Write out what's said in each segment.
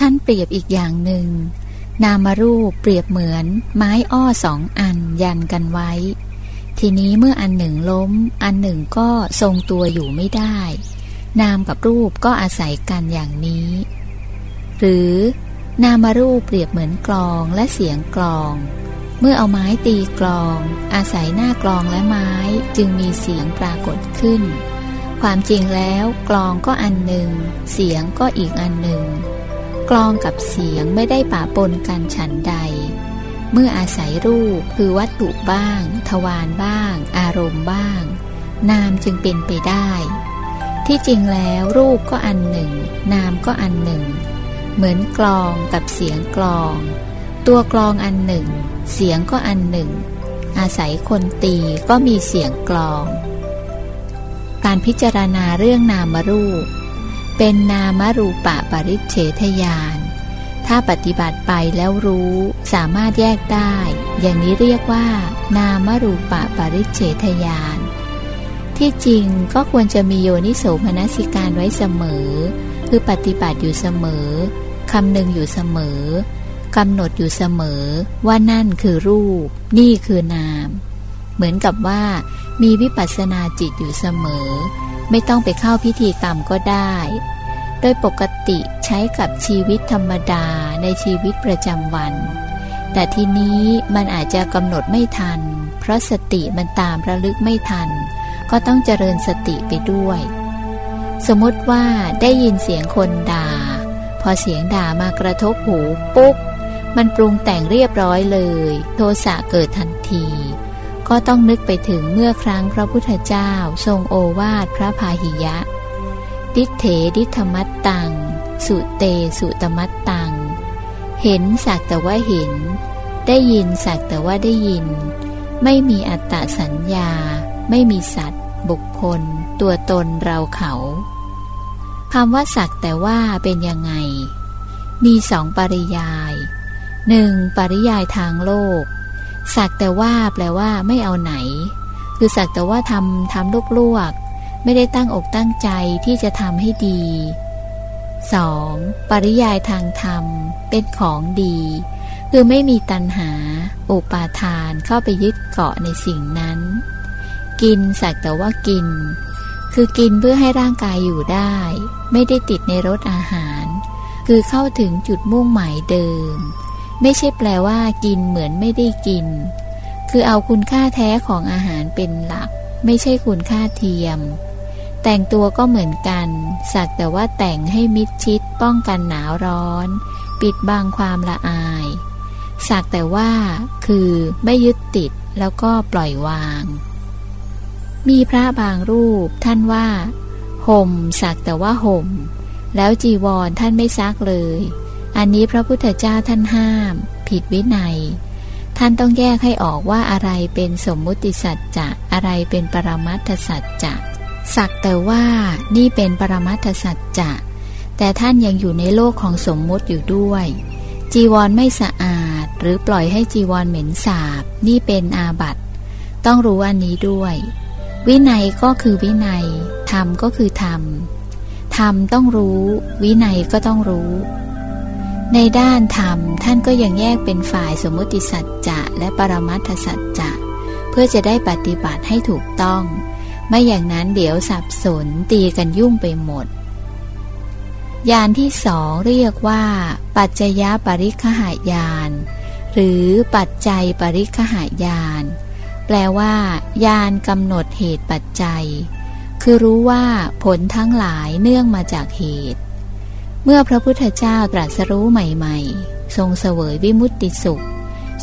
ท่านเปรียบอีกอย่างหนึ่ง นามรูปเปรียบเหมือนไม้อ้อสองอันยันกันไว้ ทีนี้เมื่ออันหนึ่งล้ม อันหนึ่งก็ทรงตัวอยู่ไม่ได้ นามกับรูปก็อาศัยกันอย่างนี้ หรือนามรูปเปรียบเหมือนกลองและเสียงกลอง เมื่อเอาไม้ตีกลอง อาศัยหน้ากลองและไม้จึงมีเสียงปรากฏขึ้น ความจริงแล้วกลองก็อันหนึ่ง เสียงก็อีกอันหนึ่ง กลองกับเสียงไม่ได้ปะปนกันฉันใด เมื่ออาศัยรูปคือวัตถุบ้าง ทวารบ้าง อารมณ์บ้าง นามจึงเป็นไปได้ ที่จริงแล้วรูปก็อันหนึ่ง นามก็อันหนึ่ง เหมือนกลองกับเสียงกลอง ตัวกลองอันหนึ่ง เสียงก็อันหนึ่ง อาศัยคนตีก็มีเสียงกลอง การพิจารณาเรื่องนามรูป เป็นนามรูปะปริเฉทยานถ้าปฏิบัติไปแล้วรู้สามารถแยกได้ อย่างนี้เรียกว่า นามรูปะปริเฉทยานที่จริงก็ควรจะมีโยนิโสมนสิการไว้เสมอ คือปฏิบัติอยู่เสมอ คำหนึ่งอยู่เสมอกำหนดอยู่เสมอว่านั่นคือรูป นี่คือนาม เหมือนกับว่า มีวิปัสสนาจิตอยู่เสมอ ไม่ต้องไปเข้าพิธีกรรมก็ได้ โดยปกติใช้กับชีวิตธรรมดาในชีวิตประจำวัน แต่ทีนี้มันอาจจะกำหนดไม่ทัน เพราะสติมันตามระลึกไม่ทัน ก็ต้องเจริญสติไปด้วย สมมติว่าได้ยินเสียงคนด่า พอเสียงด่ามากระทบหูปุ๊บมันปรุงแต่งเรียบร้อยเลย โทสะเกิดทันที ก็ต้องนึกไปถึงเมื่อครั้งพระพุทธเจ้าทรงโอวาทพระพาหิยะ ดิเถดิธมัตตัง สุเตสุตมัตตัง เห็นสักแต่ว่าเห็น ได้ยินสักแต่ว่าได้ยิน ไม่มีอัตตสัญญา ไม่มีสัตว์ บุคคล ตัวตนเราเขาคำว่าสักแต่ว่าเป็นยังไง มีสองปริยายหนึ่งปริยายทางโลก สักแต่ว่าแปลว่าไม่เอาไหน คือสักแต่ว่าทำทำลวกลวกไม่ได้ตั้งอกตั้งใจที่จะทำให้ดี 2. ปริยายทางธรรม เป็นของดี คือไม่มีตัณหา อุปาทานเข้าไปยึดเกาะในสิ่งนั้น กินสักแต่ว่ากิน คือกินเพื่อให้ร่างกายอยู่ได้ ไม่ได้ติดในรสอาหาร คือเข้าถึงจุดมุ่งหมายเดิม ไม่ใช่แปลว่า กินเหมือนไม่ได้กิน คือเอาคุณค่าแท้ของอาหารเป็นหลัก ไม่ใช่คุณค่าเทียม แต่งตัวก็เหมือนกัน สักแต่ว่าแต่งให้มิดชิด ป้องกันหนาวร้อน ปิดบังความละอาย สักแต่ว่า คือไม่ยึดติดแล้วก็ปล่อยวาง มีพระบางรูปท่านว่าห่มสักแต่ว่าห่ม แล้วจีวรท่านไม่ซักเลย อันนี้พระพุทธเจ้าท่านห้าม ผิดวินัย ท่านต้องแยกให้ออกว่าอะไรเป็นสมมุติสัจจะอะไรเป็นปรมัตถสัจจะสักแต่ว่านี่เป็นปรมัตถสัจจะแต่ท่านยังอยู่ในโลกของสมมุติอยู่ด้วย จีวรไม่สะอาด หรือปล่อยให้จีวรเหม็นสาบ นี่เป็นอาบัตต้องรู้อันนี้ด้วย วินัยก็คือวินัยธรรมก็คือธรรมธรรมต้องรู้ วินัยก็ต้องรู้ ในด้านธรรมท่านก็ยังแยกเป็นฝ่ายสมมติสัจจะและปรมัตถสัจจะเพื่อจะได้ปฏิบัติให้ถูกต้อง ไม่อย่างนั้นเดี๋ยวสับสนตีกันยุ่งไปหมด ยานที่สองเรียกว่า ปัจจยปริคหายาน หรือปัจจัยปริคหายาน แปลว่า ยานกำหนดเหตุปัจจัย คือรู้ว่าผลทั้งหลายเนื่องมาจากเหตุ เมื่อพระพุทธเจ้าตรัสรู้ใหม่ๆ ทรงเสวยวิมุตติสุข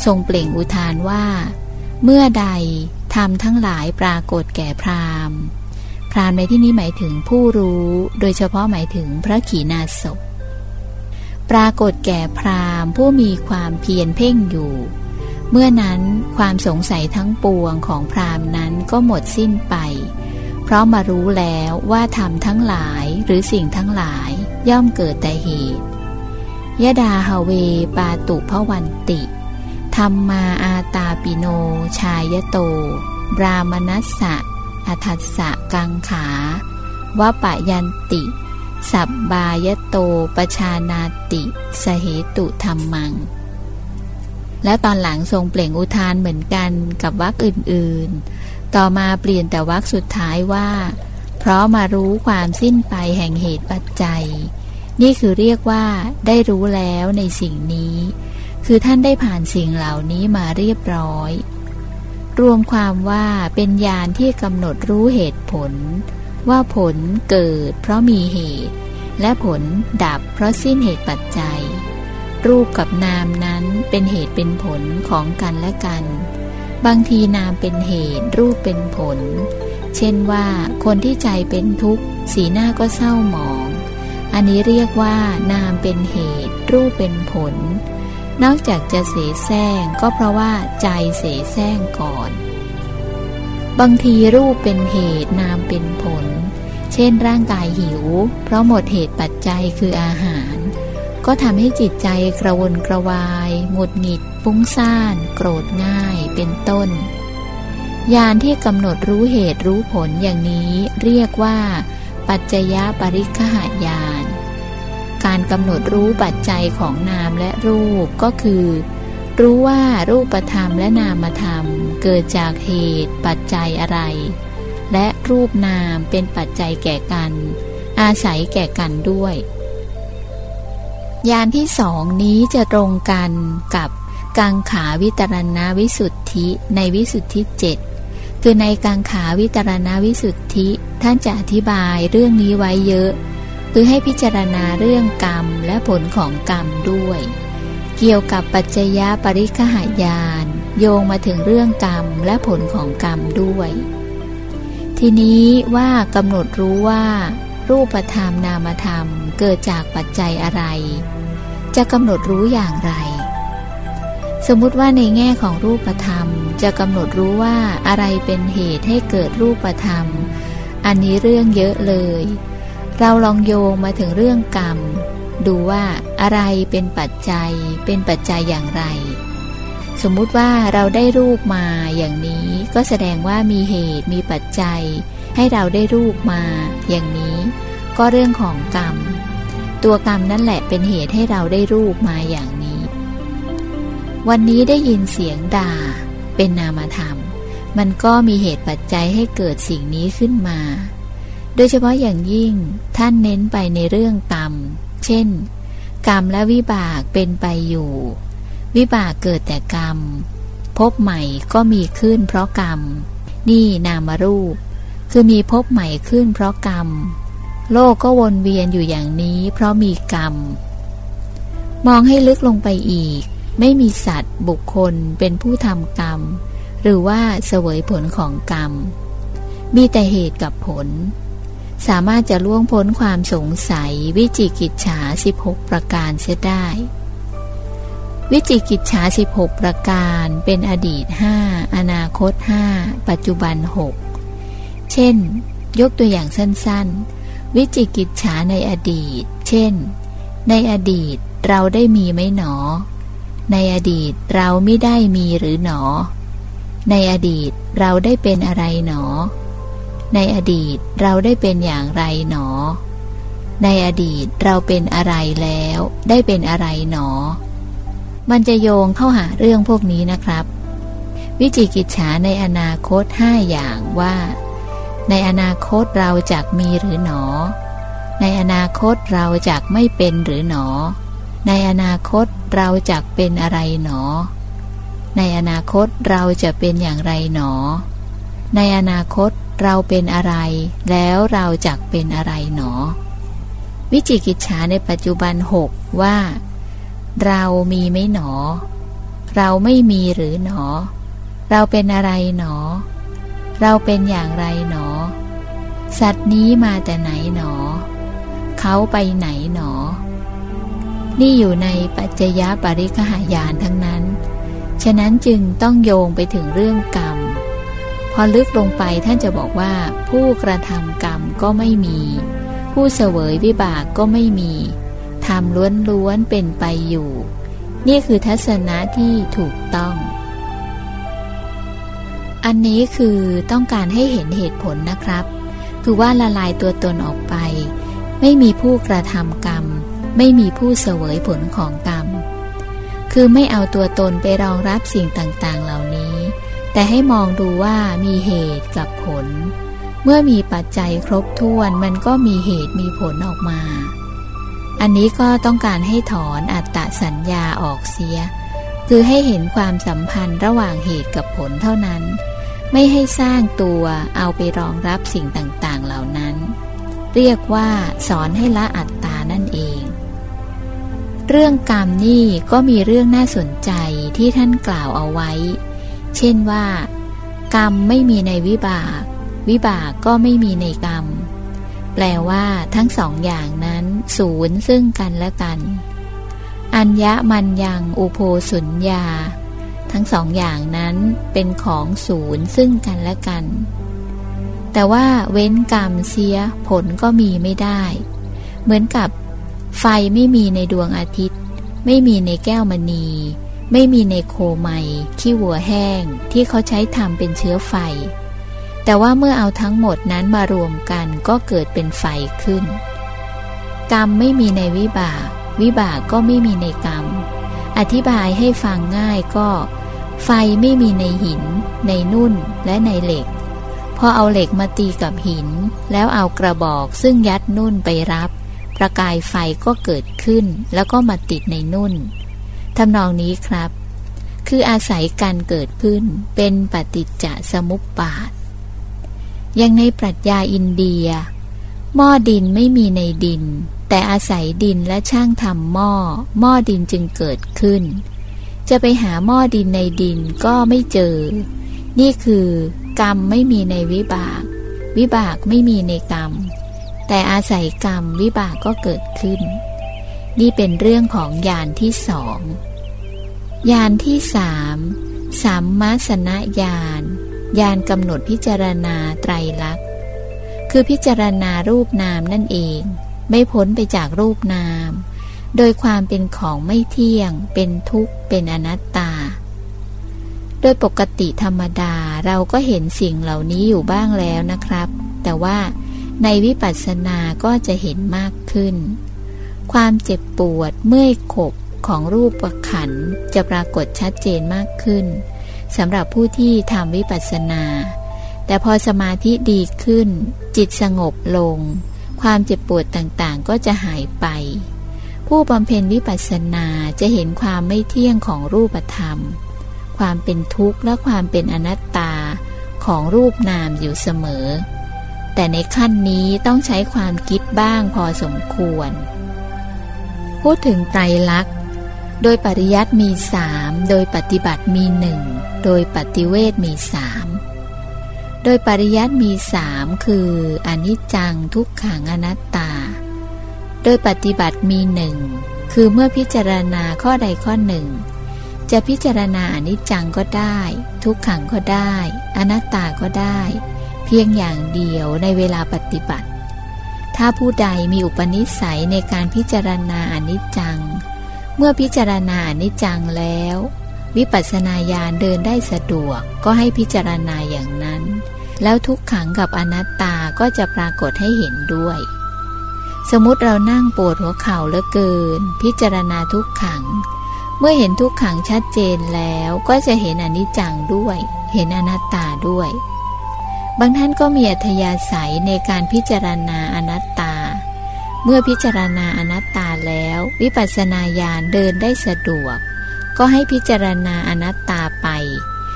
ทรงเปล่งอุทานว่า เมื่อใดทำทั้งหลายปรากฏแก่พราหมณ์ พราหมณ์ในที่นี้หมายถึงผู้รู้ โดยเฉพาะหมายถึงพระขีณาสพปรากฏแก่พราหมณ์ผู้มีความเพียรเพ่งอยู่ เมื่อนั้นความสงสัยทั้งปวงของพราหมณ์นั้นก็หมดสิ้นไป ราะมารู้แล้วว่าทำทั้งหลายหรือสิ่งทั้งหลายย่อมเกิดแต่เหตุยดาฮเวปาตุพวันติธรรมาอาตาปิโน ชายโต บรามนัสสะอัทัสสะกังขาวะปะยันติ สับบายโตปชานาติสเหตุธรรมัง และตอนหลังทรงเปล่งอุทานเหมือนกันกับวรรคอื่น ๆ ต่อมาเปลี่ยนแต่วรรคสุดท้ายว่า เพราะมารู้ความสิ้นไปแห่งเหตุปัจจัย นี่คือเรียกว่าได้รู้แล้วในสิ่งนี้ คือท่านได้ผ่านสิ่งเหล่านี้มาเรียบร้อย รวมความว่าเป็นญาณที่กำหนดรู้เหตุผล ว่าผลเกิดเพราะมีเหตุ และผลดับเพราะสิ้นเหตุปัจจัย รูปกับนามนั้นเป็นเหตุเป็นผลของกันและกัน บางทีนามเป็นเหตุ รูปเป็นผล เช่นว่าคนที่ใจเป็นทุกข์ สีหน้าก็เศร้าหมอง อันนี้เรียกว่านามเป็นเหตุ รูปเป็นผล นอกจากจะเสแสร้งก็เพราะว่าใจเสแสร้งก่อน บางทีรูปเป็นเหตุนามเป็นผล เช่นร่างกายหิว เพราะหมดเหตุปัจจัยคืออาหาร ก็ทำให้จิตใจกระวนกระวายหงุดหงิดฟุ้งซ่าน โกรธง่าย เป็นต้นญาณที่กำหนดรู้เหตุรู้ผลอย่างนี้เรียกว่า ปัจจยปริคหายาน การกำหนดรู้ปัจจัยของนามและรูปก็คือ รู้ว่ารูปธรรมและนามธรรม เกิดจากเหตุปัจจัยอะไร และรูปนามเป็นปัจจัยแก่กัน อาศัยแก่กันด้วย ยานที่สองนี้จะตรงกันกับกังขาวิตรณวิสุทธิในวิสุทธิเจ็ดคือในกังขาวิตรณวิสุทธิท่านจะอธิบายเรื่องนี้ไว้เยอะ คือให้พิจารณาเรื่องกรรมและผลของกรรมด้วย เกี่ยวกับปัจจยปริคหายาน โยงมาถึงเรื่องกรรมและผลของกรรมด้วย ทีนี้ว่ากำหนดรู้ว่า รูปธรรมนามธรรมเกิดจากปัจจัยอะไร จะกำหนดรู้อย่างไร สมมุติว่าในแง่ของรูปธรรม จะกำหนดรู้ว่าอะไรเป็นเหตุให้เกิดรูปธรรม อันนี้เรื่องเยอะเลย เราลองโยงมาถึงเรื่องกรรม ดูว่าอะไรเป็นปัจจัย เป็นปัจจัยอย่างไร สมมุติว่าเราได้รูปมาอย่างนี้ก็แสดงว่ามีเหตุมีปัจจัย ให้เราได้รูปมาอย่างนี้ ก็เรื่องของกรรม ตัวกรรมนั่นแหละเป็นเหตุให้เราได้รูปมาอย่างนี้ วันนี้ได้ยินเสียงด่า เป็นนามธรรม มันก็มีเหตุปัจจัยให้เกิดสิ่งนี้ขึ้นมา โดยเฉพาะอย่างยิ่งท่านเน้นไปในเรื่องกรรม เช่น กรรมและวิบากเป็นไปอยู่ วิบากเกิดแต่กรรม พบใหม่ก็มีขึ้นเพราะกรรม นี่นามรูป คือมีพบใหม่ขึ้นเพราะกรรม โลกก็วนเวียนอยู่อย่างนี้ เพราะมีกรรม มองให้ลึกลงไปอีก ไม่มีสัตว์บุคคลเป็นผู้ทำกรรม หรือว่าเสวยผลของกรรม มีแต่เหตุกับผล สามารถจะล่วงพ้นความสงสัยวิจิกิจฉา 16 ประการเสียได้ วิจิกิจฉา 16 ประการเป็นอดีต 5 อนาคต 5 ปัจจุบัน 6 เช่น ยกตัวอย่างสั้นๆ วิจิกิจฉาในอดีต เช่น ในอดีตเราได้มีไหมหนอ ในอดีตเราไม่ได้มีหรือหนอ ในอดีตเราได้เป็นอะไรหนอ ในอดีตเราได้เป็นอย่างไรหนอ ในอดีตเราเป็นอะไรแล้ว ได้เป็นอะไรหนอ มันจะโยงเข้าหาเรื่องพวกนี้นะครับ วิจิกิจฉาในอนาคตห้าอย่างว่า ในอนาคตเราจะมีหรือหนอ ในอนาคตเราจะไม่เป็นหรือหนอ ในอนาคตเราจะเป็นอะไรหนอ ในอนาคตเราจะเป็นอย่างไรหนอ ในอนาคตเราเป็นอะไร แล้วเราจักเป็นอะไรหนอ วิจิกิจฉาในปัจจุบันหกว่า เรามีไม่หนอ เราไม่มีหรือหนอ เราเป็นอะไรหนอ เราเป็นอย่างไรหนอ สัตว์นี้มาแต่ไหนหนอ เขาไปไหนหนอ นี่อยู่ในปัจจยปริคหายานทั้งนั้น ฉะนั้นจึงต้องโยงไปถึงเรื่องกรรม พอลึกลงไปท่านจะบอกว่า ผู้กระทำกรรมก็ไม่มี ผู้เสวยวิบากก็ไม่มีทำล้วนๆเป็นไปอยู่ นี่คือทัศนะที่ถูกต้อง อันนี้คือต้องการให้เห็นเหตุผลนะครับ คือว่าละลายตัวตนออกไป ไม่มีผู้กระทำกรรม ไม่มีผู้เสวยผลของกรรม คือไม่เอาตัวตนไปรองรับสิ่งต่างๆ เหล่านี้ แต่ให้มองดูว่ามีเหตุกับผล เมื่อมีปัจจัยครบถ้วนมันก็มีเหตุมีผลออกมา อันนี้ก็ต้องการให้ถอนอัตตสัญญาออกเสียคือให้เห็นความสัมพันธ์ระหว่างเหตุกับผลเท่านั้น ไม่ให้สร้างตัวเอาไปรองรับสิ่งต่างๆเหล่านั้น เรียกว่าสอนให้ละอัตตานั่นเอง เรื่องกรรมนี่ก็มีเรื่องน่าสนใจที่ท่านกล่าวเอาไว้ เช่นว่า กรรมไม่มีในวิบาก วิบากก็ไม่มีในกรรม แปลว่าทั้งสองอย่างนั้นศูนย์ซึ่งกันและกัน อัญญะมันยังอุโพสุญญา ทั้งสองอย่างนั้นเป็นของศูนย์ซึ่งกันและกัน แต่ว่าเว้นกรรมเสียผลก็มีไม่ได้ เหมือนกับไฟไม่มีในดวงอาทิตย์ ไม่มีในแก้วมณี ไม่มีในโคไมขี้วัวแห้งที่เขาใช้ทำเป็นเชื้อไฟ แต่ว่าเมื่อเอาทั้งหมดนั้นมารวมกันก็เกิดเป็นไฟขึ้น กรรมไม่มีในวิบาก วิบากก็ไม่มีในกรรม อธิบายให้ฟังง่ายก็ ไฟไม่มีในหิน ในนุ่นและในเหล็ก พอเอาเหล็กมาตีกับหิน แล้วเอากระบอกซึ่งยัดนุ่นไปรับ ประกายไฟก็เกิดขึ้นแล้วก็มาติดในนุ่นทำนองนี้ครับ คืออาศัยการเกิดขึ้นเป็นปฏิจจสมุปบาทยังในปรัชญาอินเดีย หม้อดินไม่มีในดิน แต่อาศัยดินและช่างทำหม้อ หม้อดินจึงเกิดขึ้น จะไปหาหม้อดินในดินก็ไม่เจอ นี่คือกรรมไม่มีในวิบาก วิบากไม่มีในกรรม แต่อาศัยกรรมวิบากก็เกิดขึ้น นี่เป็นเรื่องของยานที่สองยานที่สามสัมมาสนญาณญาณกำหนดพิจารณาไตรลักษณ์ คือพิจารณารูปนามนั่นเอง ไม่พ้นไปจากรูปนาม โดยความเป็นของไม่เที่ยง เป็นทุกข์ เป็นอนัตตา โดยปกติธรรมดาเราก็เห็นสิ่งเหล่านี้อยู่บ้างแล้วนะครับ แต่ว่าในวิปัสสนาก็จะเห็นมากขึ้น ความเจ็บปวดเมื่อยขบของรูปขันจะปรากฏชัดเจนมากขึ้นสำหรับผู้ที่ทำวิปัสสนา แต่พอสมาธิดีขึ้น จิตสงบลง ความเจ็บปวดต่างๆก็จะหายไป ผู้บำเพ็ญวิปัสสนาจะเห็นความไม่เที่ยงของรูปธรรม ความเป็นทุกข์และความเป็นอนัตตาของรูปนามอยู่เสมอ แต่ในขั้นนี้ต้องใช้ความคิดบ้างพอสมควร พูดถึงไตรลักษณ์ โดยปริยัติมีสามโดยปฏิบัติมีหนึ่งโดยปฏิเวทมีสามโดยปริยัติมีสามคืออนิจจังทุกขังอนัตต โดยปฏิบัติมีหนึ่ง คือเมื่อพิจารณาข้อใดข้อหนึ่ง จะพิจารณาอนิจจังก็ได้ ทุกขังก็ได้ อนัตตาก็ได้ เพียงอย่างเดียวในเวลาปฏิบัติ ถ้าผู้ใดมีอุปนิสัยในการพิจารณาอนิจจัง เมื่อพิจารณาอนิจจังแล้ว วิปัสสนาญาณเดินได้สะดวกก็ให้พิจารณาอย่างนั้น แล้วทุกขังกับอนัตตาก็จะปรากฏให้เห็นด้วย สมมติเรานั่งปวดหัวเข่าเหลือเกิน พิจารณาทุกขัง เมื่อเห็นทุกขังชัดเจนแล้วก็จะเห็นอนิจจังด้วย เห็นอนัตตาด้วย บางท่านก็มีอัธยาศัยในการพิจารณาอนัตตา เมื่อพิจารณาอนัตตาแล้ว วิปัสสนาญาณเดินได้สะดวก ก็ให้พิจารณาอนัตตาไป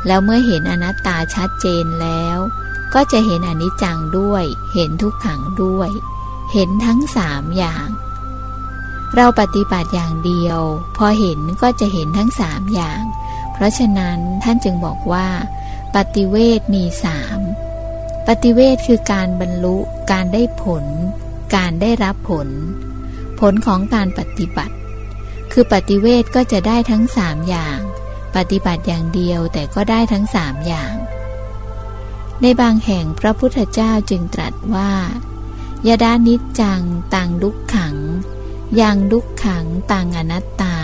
แล้วเมื่อเห็นอนัตตาชัดเจนแล้ว ก็จะเห็นอนิจจังด้วย เห็นทุกขังด้วย เห็นทั้งสามอย่าง เราปฏิบัติอย่างเดียว พอเห็นก็จะเห็นทั้งสามอย่าง เพราะฉะนั้นท่านจึงบอกว่า ปฏิเวทมีสามปฏิเวทคือการบรรลุการได้ผล การได้รับผล ผลของการปฏิบัติ คือปฏิเวทก็จะได้ทั้งสามอย่าง ปฏิบัติอย่างเดียวแต่ก็ได้ทั้งสามอย่าง ในบางแห่งพระพุทธเจ้าจึงตรัสว่า ยดานิจจังตังดุขขังย่างดุขขังต่างอนัตตา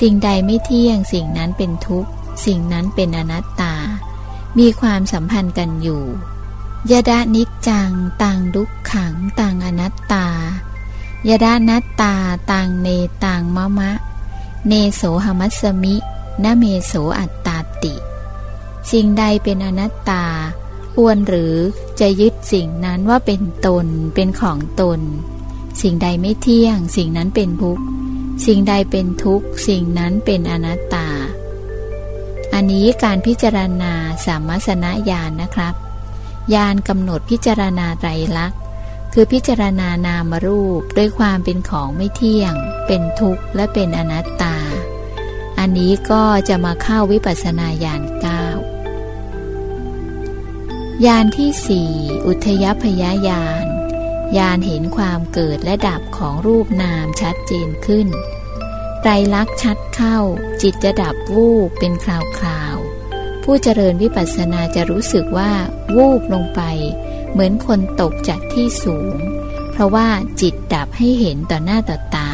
สิ่งใดไม่เที่ยงสิ่งนั้นเป็นทุกข์ สิ่งนั้นเป็นอนัตตา มีความสัมพันธ์กันอยู่ยดานิจจังตังดุขขังตังอนัตตายดานัตตาตังเนตังมะมะ เนโสหมัสมินเมโสอัตตาติ สิ่งใดเป็นอนัตตา ควรหรือจะยึดสิ่งนั้นว่าเป็นตนเป็นของตน สิ่งใดไม่เที่ยง สิ่งนั้นเป็นทุกข์สิ่งใดเป็นทุกข์สิ่งนั้นเป็นอนัตตา อันนี้การพิจารณาสามัสนญาณนะครับญาณกำหนดพิจารณาไตรลักษณ์คือพิจารณานามรูปด้วยความเป็นของไม่เที่ยง เป็นทุกข์และเป็นอนัตตา อันนี้ก็จะมาเข้าวิปัสสนาญาณกา ยานที่สี่อุทยพยายานยานเห็นความเกิดและดับของรูปนามชัดเจนขึ้นไตรลักษณ์ชัดเข้า จิตจะดับวูบเป็นคราวๆผู้เจริญวิปัสสนาจะรู้สึกว่า วูบลงไป เหมือนคนตกจากที่สูง เพราะว่าจิตดับให้เห็นต่อหน้าต่อตา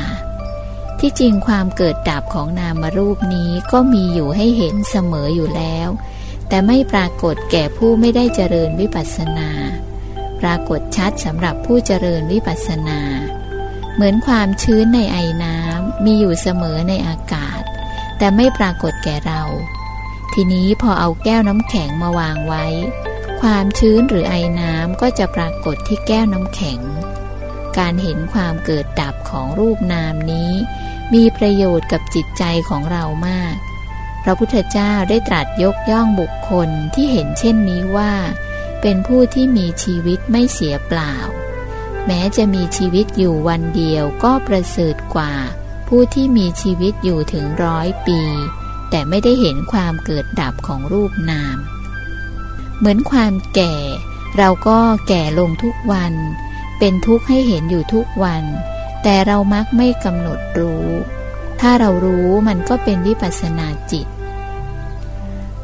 ที่จริงความเกิดดับของนามรูปนี้ก็มีอยู่ให้เห็นเสมออยู่แล้ว แต่ไม่ปรากฏแก่ผู้ไม่ได้เจริญวิปัสสนา ปรากฏชัดสำหรับผู้เจริญวิปัสสนา เหมือนความชื้นในไอน้ำมีอยู่เสมอในอากาศ แต่ไม่ปรากฏแก่เรา ทีนี้พอเอาแก้วน้ำแข็งมาวางไว้ ความชื้นหรือไอน้ำก็จะปรากฏที่แก้วน้ำแข็ง การเห็นความเกิดดับของรูปนามนี้ มีประโยชน์กับจิตใจของเรามาก พระพุทธเจ้าได้ตรัสยกย่องบุคคลที่เห็นเช่นนี้ว่า เป็นผู้ที่มีชีวิตไม่เสียเปล่า แม้จะมีชีวิตอยู่วันเดียวก็ประเสริฐกว่า ผู้ที่มีชีวิตอยู่ถึงร้อยปี แต่ไม่ได้เห็นความเกิดดับของรูปนาม เหมือนความแก่ เราก็แก่ลงทุกวัน เป็นทุกข์ให้เห็นอยู่ทุกวัน แต่เรามักไม่กำหนดรู้ ถ้าเรารู้มันก็เป็นวิปัสสนาจิต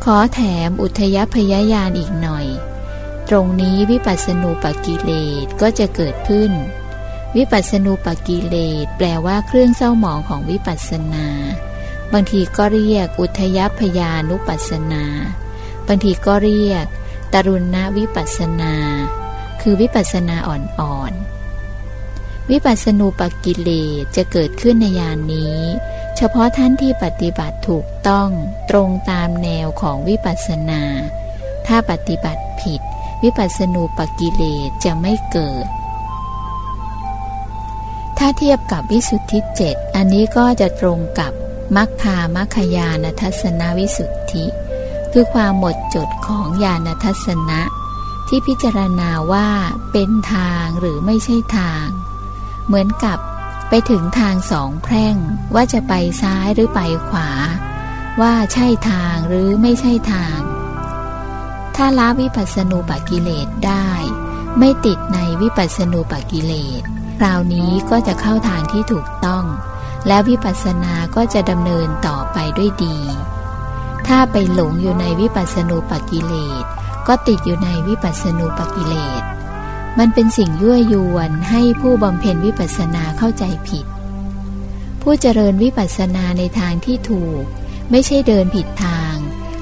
ขอแถมอุทยพยายานอีกหน่อย ตรงนี้วิปัสสนูปกิเลสก็จะเกิดขึ้น วิปัสสนูปกิเลสแปลว่าเครื่องเศร้าหมองของวิปัสสนา บางทีก็เรียกอุทยพยานุปัสสนา บางทีก็เรียก ตรุณวิปัสสนา คือวิปัสสนาอ่อนๆวิปัสสนูปกิเลสจะเกิดขึ้นในยานนี้ เฉพาะท่านที่ปฏิบัติถูกต้องตรงตามแนวของวิปัสสนา ถ้าปฏิบัติผิด วิปัสสนูปกิเลสจะไม่เกิด ถ้าเทียบกับวิสุทธิเจ็ดอันนี้ก็จะตรงกับมัคคามัคคยานทัศนวิสุทธิ คือความหมดจดของญาณทัศนะที่พิจารณาว่าเป็นทางหรือไม่ใช่ทาง เหมือนกับ ไปถึงทางสองแพร่งว่าจะไปซ้ายหรือไปขวา ว่าใช่ทางหรือไม่ใช่ทาง ถ้าละวิปัสสนูปกิเลสได้ ไม่ติดในวิปัสสนูปกิเลสคราวนี้ก็จะเข้าทางที่ถูกต้อง และวิปัสสนาก็จะดำเนินต่อไปด้วยดี ถ้าไปหลงอยู่ในวิปัสสนูปกิเลสก็ติดอยู่ในวิปัสสนูปกิเลส มันเป็นสิ่งยั่วยวนให้ผู้บำเพ็ญวิปัสสนาเข้าใจผิด ผู้เจริญวิปัสสนาในทางที่ถูก ไม่ใช่เดินผิดทาง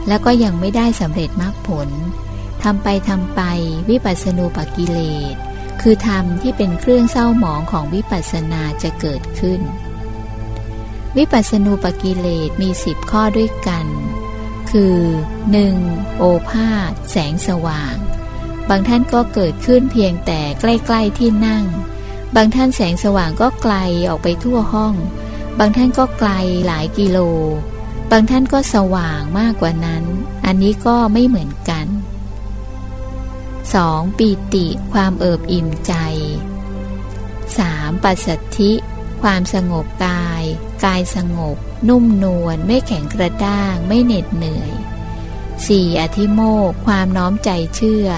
แล้วก็ยังไม่ได้สำเร็จมรรคผลทำไปทำไปวิปัสสนูปกิเลส คือธรรมที่เป็นเครื่องเศร้าหมองของวิปัสสนาจะเกิดขึ้น วิปัสสนูปกิเลสมีสิบข้อด้วยกัน คือ 1. โอภาษแสงสว่าง บางท่านก็เกิดขึ้นเพียงแต่ใกล้ๆที่นั่ง บางท่านแสงสว่างก็ไกลออกไปทั่วห้อง บางท่านก็ไกลหลายกิโล บางท่านก็สว่างมากกว่านั้น อันนี้ก็ไม่เหมือนกัน 2. ปีติความเอิบอิ่มใจ 3. ปัสสัทธิ ความสงบกาย กายสงบ นุ่มนวลไม่แข็งกระด้าง ไม่เหน็ดเหนื่อย 4. อธิโมกความน้อมใจเชื่อ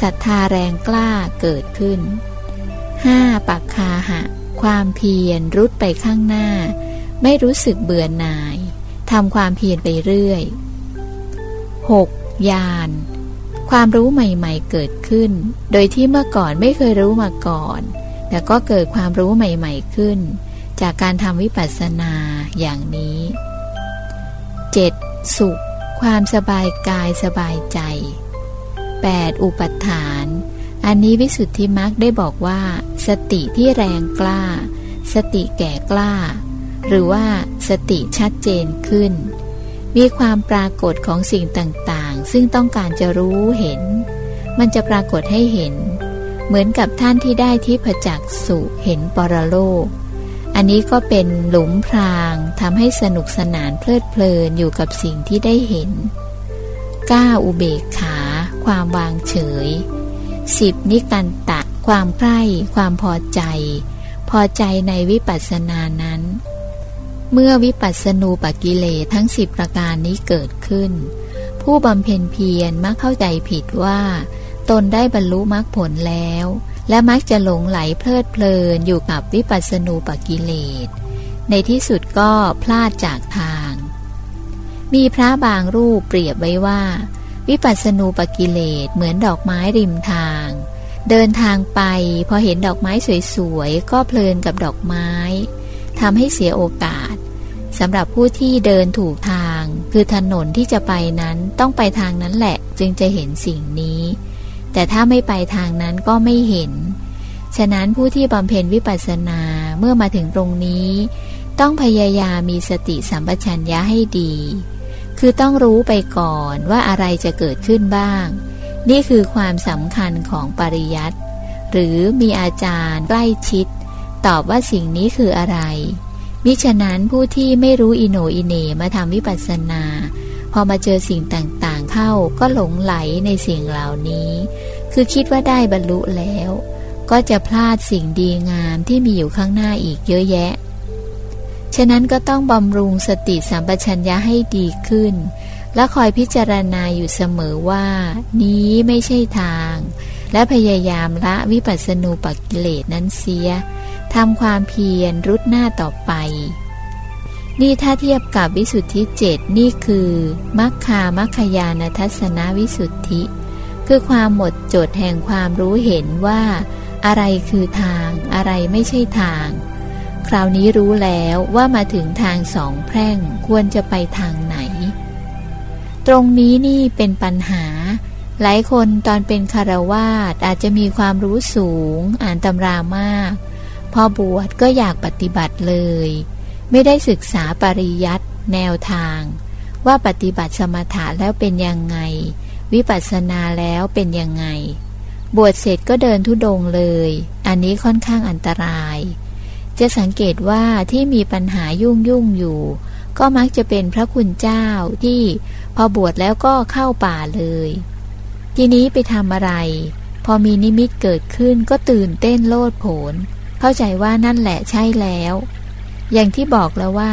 ศรัทธาแรงกล้าเกิดขึ้น 5. ปักคาหะ ความเพียรรุดไปข้างหน้า ไม่รู้สึกเบื่อหน่ายทำความเพียรไปเรื่อย 6. ญาณความรู้ใหม่ๆเกิดขึ้น โดยที่เมื่อก่อนไม่เคยรู้มาก่อน แต่ก็เกิดความรู้ใหม่ๆขึ้น จากการทำวิปัสสนาอย่างนี้ 7. สุข ความสบายกายสบายใจ 8. อุปัฏฐาน อันนี้วิสุทธิมรรคได้บอกว่า สติที่แรงกล้า สติแก่กล้า หรือว่าสติชัดเจนขึ้น มีความปรากฏของสิ่งต่างๆ ซึ่งต้องการจะรู้เห็น มันจะปรากฏให้เห็น เหมือนกับท่านที่ได้ที่ผจักสุเห็นปรโลก อันนี้ก็เป็นหลุมพรางทำให้สนุกสนานเพลิดเพลินอยู่กับสิ่งที่ได้เห็น 9. อุเบกขา ความวางเฉย 10. นิกันตะ ความใกล้ความพอใจ พอใจในวิปัสสนานั้น เมื่อวิปัสสนูปกิเลทั้งสิบประการนี้เกิดขึ้น ผู้บำเพ็ญเพียรมักเข้าใจผิดว่า ตนได้บรรลุมรรคผลแล้ว และมักจะหลงไหลเพลิดเพลินอยู่กับวิปัสสนูปกิเลสในที่สุดก็พลาดจากทาง มีพระบางรูปเปรียบไว้ว่า วิปัสสนูปกิเลสเหมือนดอกไม้ริมทาง เดินทางไปพอเห็นดอกไม้สวยๆ ก็เพลินกับดอกไม้ทำให้เสียโอกาสสำหรับผู้ที่เดินถูกทาง คือถนนที่จะไปนั้นต้องไปทางนั้นแหละ จึงจะเห็นสิ่งนี้ แต่ถ้าไม่ไปทางนั้นก็ไม่เห็น ฉะนั้นผู้ที่บำเพ็ญวิปัสสนาเมื่อมาถึงตรงนี้ ต้องพยายามมีสติสัมปชัญญะให้ดี คือต้องรู้ไปก่อนว่าอะไรจะเกิดขึ้นบ้าง นี่คือความสำคัญของปริยัติหรือมีอาจารย์ใกล้ชิด ตอบว่าสิ่งนี้คืออะไร มิฉะนั้นผู้ที่ไม่รู้อิโนอิเนมาทำวิปัสสนา พอมาเจอสิ่งต่างๆเข้าก็หลงไหลในสิ่งเหล่านี้ คือคิดว่าได้บรรลุแล้ว ก็จะพลาดสิ่งดีงามที่มีอยู่ข้างหน้าอีกเยอะแยะ ฉะนั้นก็ต้องบำรุงสติสัมปชัญญะให้ดีขึ้น และคอยพิจารณาอยู่เสมอว่า นี้ไม่ใช่ทาง และพยายามละวิปัสสนูปกิเลสนั้นเสียทำความเพียรรุดหน้าต่อไป นี่ถ้าเทียบกับวิสุทธิเจ็ดนี่คือมัคคามัคคยานทัศนวิสุทธิ คือความหมดจดแห่งความรู้เห็นว่า อะไรคือทาง อะไรไม่ใช่ทาง คราวนี้รู้แล้วว่ามาถึงทางสองแพร่งควรจะไปทางไหน ตรงนี้นี่เป็นปัญหา หลายคนตอนเป็นคารวาสอาจจะมีความรู้สูง อ่านตำรามาก พอบวชก็อยากปฏิบัติเลย ไม่ได้ศึกษาปริยัติแนวทาง ว่าปฏิบัติสมถะแล้วเป็นยังไง วิปัสสนาแล้วเป็นยังไง บวชเสร็จก็เดินทุดงเลย อันนี้ค่อนข้างอันตราย จะสังเกตว่าที่มีปัญหายุ่งยุ่งอยู่ ก็มักจะเป็นพระคุณเจ้าที่พอบวชแล้วก็เข้าป่าเลย ทีนี้ไปทำอะไร พอมีนิมิตเกิดขึ้นก็ตื่นเต้นโลดโผน เข้าใจว่านั่นแหละใช่แล้ว อย่างที่บอกแล้วว่า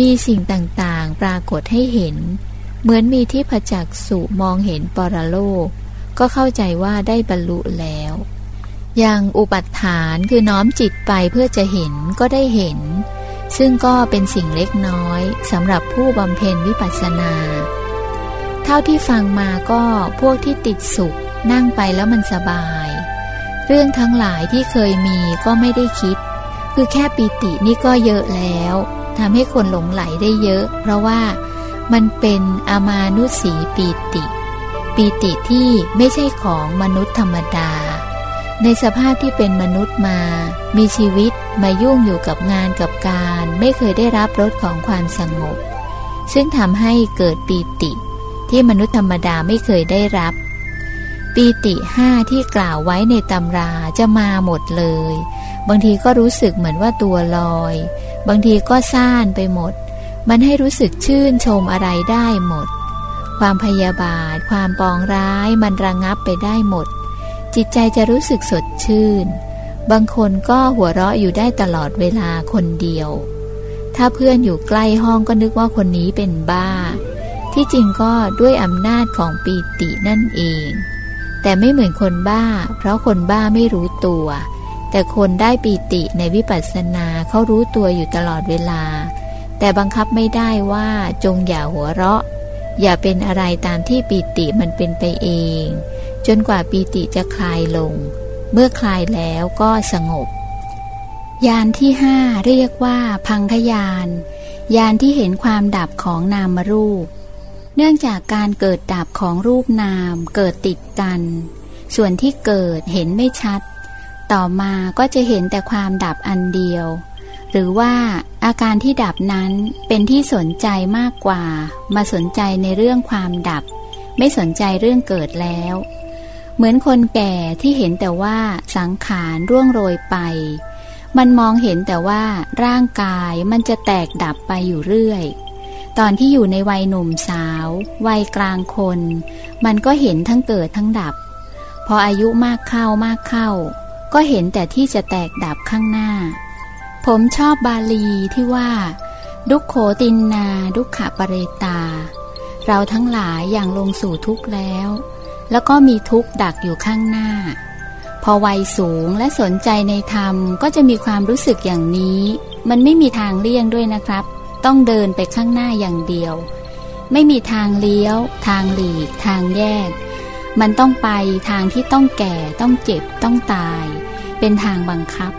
มีสิ่งต่างๆปรากฏให้เห็น เหมือนมีที่ผจักสุมองเห็นปรโลก ก็เข้าใจว่าได้บรรลุแล้ว อย่างอุปัฏฐานคือน้อมจิตไปเพื่อจะเห็นก็ได้เห็น ซึ่งก็เป็นสิ่งเล็กน้อยสำหรับผู้บำเพ็ญวิปัสสนา เท่าที่ฟังมาก็พวกที่ติดสุขนั่งไปแล้วมันสบาย เรื่องทั้งหลายที่เคยมีก็ไม่ได้คิด คือแค่ปีตินี่ก็เยอะแล้วทำให้คนหลงไหลได้เยอะ เพราะว่ามันเป็นอามานุสีปีติ ปีติที่ไม่ใช่ของมนุษย์ธรรมดา ในสภาพที่เป็นมนุษย์มา มีชีวิตมายุ่งอยู่กับงานกับการ ไม่เคยได้รับรสของความสงบ ซึ่งทำให้เกิดปีติ ที่มนุษย์ธรรมดาไม่เคยได้รับ ปีติห้าที่กล่าวไว้ในตำราจะมาหมดเลย บางทีก็รู้สึกเหมือนว่าตัวลอย บางทีก็ซ่านไปหมด มันให้รู้สึกชื่นชมอะไรได้หมด ความพยาบาท ความปองร้ายมันระงงับไปได้หมด จิตใจจะรู้สึกสดชื่น บางคนก็หัวเราะอยู่ได้ตลอดเวลาคนเดียว ถ้าเพื่อนอยู่ใกล้ห้องก็นึกว่าคนนี้เป็นบ้า ที่จริงก็ด้วยอำนาจของปีตินั่นเอง แต่ไม่เหมือนคนบ้า เพราะคนบ้าไม่รู้ตัว แต่คนได้ปีติในวิปัสสนาเขารู้ตัวอยู่ตลอดเวลา แต่บังคับไม่ได้ว่าจงอย่าหัวเราะ อย่าเป็นอะไรตามที่ปีติมันเป็นไปเอง จนกว่าปีติจะคลายลง เมื่อคลายแล้วก็สงบ ยานที่ห้าเรียกว่าพังคยาน ยานที่เห็นความดับของนามรูป เนื่องจากการเกิดดับของรูปนามเกิดติดกัน ส่วนที่เกิดเห็นไม่ชัด ต่อมาก็จะเห็นแต่ความดับอันเดียว หรือว่าอาการที่ดับนั้นเป็นที่สนใจมากกว่า มาสนใจในเรื่องความดับ ไม่สนใจเรื่องเกิดแล้ว เหมือนคนแก่ที่เห็นแต่ว่าสังขารร่วงโรยไป มันมองเห็นแต่ว่าร่างกายมันจะแตกดับไปอยู่เรื่อย ตอนที่อยู่ในวัยหนุ่มสาว วัยกลางคน มันก็เห็นทั้งเกิดทั้งดับ พออายุมากเข้ามากเข้า ก็เห็นแต่ที่จะแตกดับข้างหน้า ผมชอบบาลีที่ว่า ดุขโขตินนา ดุขะปเรตา เราทั้งหลายอย่างลงสู่ทุกข์แล้ว แล้วก็มีทุกข์ดักอยู่ข้างหน้า พอวัยสูงและสนใจในธรรมก็จะมีความรู้สึกอย่างนี้ มันไม่มีทางเลี่ยงด้วยนะครับ ต้องเดินไปข้างหน้าอย่างเดียว ไม่มีทางเลี้ยว ทางหลีก ทางแยก มันต้องไปทางที่ต้องแก่ ต้องเจ็บ ต้องตาย เป็นทางบังคับ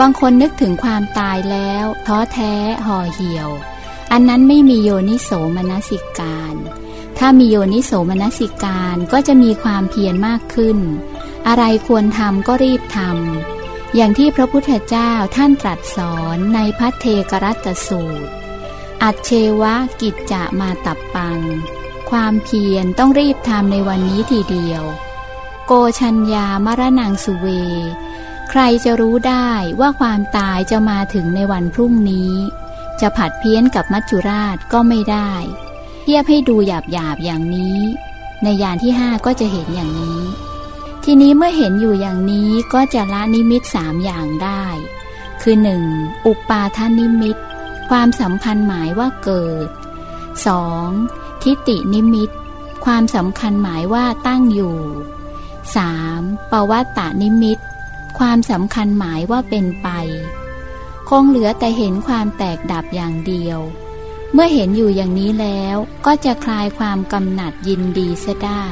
บางคนนึกถึงความตายแล้ว ท้อแท้ ห่อเหี่ยว อันนั้นไม่มีโยนิโสมนสิการ ถ้ามีโยนิโสมนสิการก็จะมีความเพียรมากขึ้น อะไรควรทำก็รีบทำอย่างที่พระพุทธเจ้าท่านตรัสสอนในพัทเทกรัตสูตร อัจเชวะกิจจะมาตับปัง ความเพียรต้องรีบทำในวันนี้ทีเดียว โกชัญญามรณงสุเว ใครจะรู้ได้ว่าความตายจะมาถึงในวันพรุ่งนี้ จะผัดเพี้ยนกับมัจจุราชก็ไม่ได้ ทียบให้ดูหยาบหยาบอย่างนี้ ในยานที่ห้าก็จะเห็นอย่างนี้ ทีนี้เมื่อเห็นอยู่อย่างนี้ก็จะละนิมิตสามอย่างได้ คือหนึ่งอุปาทานิมิต ความสำคัญหมายว่าเกิด 2. ทิฏฐินิมิต ความสำคัญหมายว่าตั้งอยู่ 3. ปวัตตานิมิต ความสำคัญหมายว่าเป็นไป คงเหลือแต่เห็นความแตกดับอย่างเดียว เมื่อเห็นอยู่อย่างนี้แล้วก็จะคลายความกำหนัดยินดีเสียได้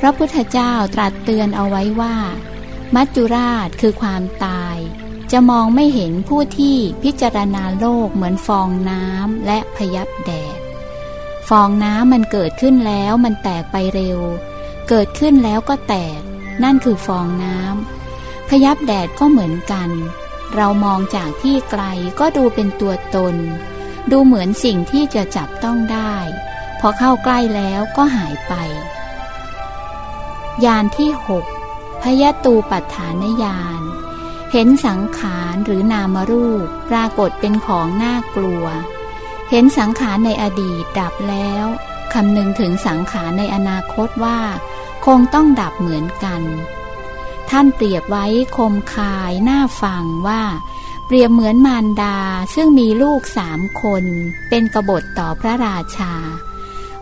พระพุทธเจ้าตรัสเตือนเอาไว้ว่า มัจจุราชคือความตาย จะมองไม่เห็นผู้ที่พิจารณาโลกเหมือนฟองน้ำและพยับแดด ฟองน้ำมันเกิดขึ้นแล้วมันแตกไปเร็ว เกิดขึ้นแล้วก็แตก นั่นคือฟองน้ำพยับแดดก็เหมือนกัน เรามองจากที่ไกลก็ดูเป็นตัวตน ดูเหมือนสิ่งที่จะจับต้องได้ พอเข้าใกล้แล้วก็หายไป ยานที่หกพยตูปัฏฐานยานเห็นสังขารหรือนามรูปปรากฏเป็นของน่ากลัว เห็นสังขารในอดีตดับแล้วคำนึงถึงสังขารในอนาคตว่า คงต้องดับเหมือนกัน ท่านเปรียบไว้คมคายหน้าฟังว่า เปรียบเหมือนมารดาซึ่งมีลูกสามคน เป็นกบฏต่อพระราชา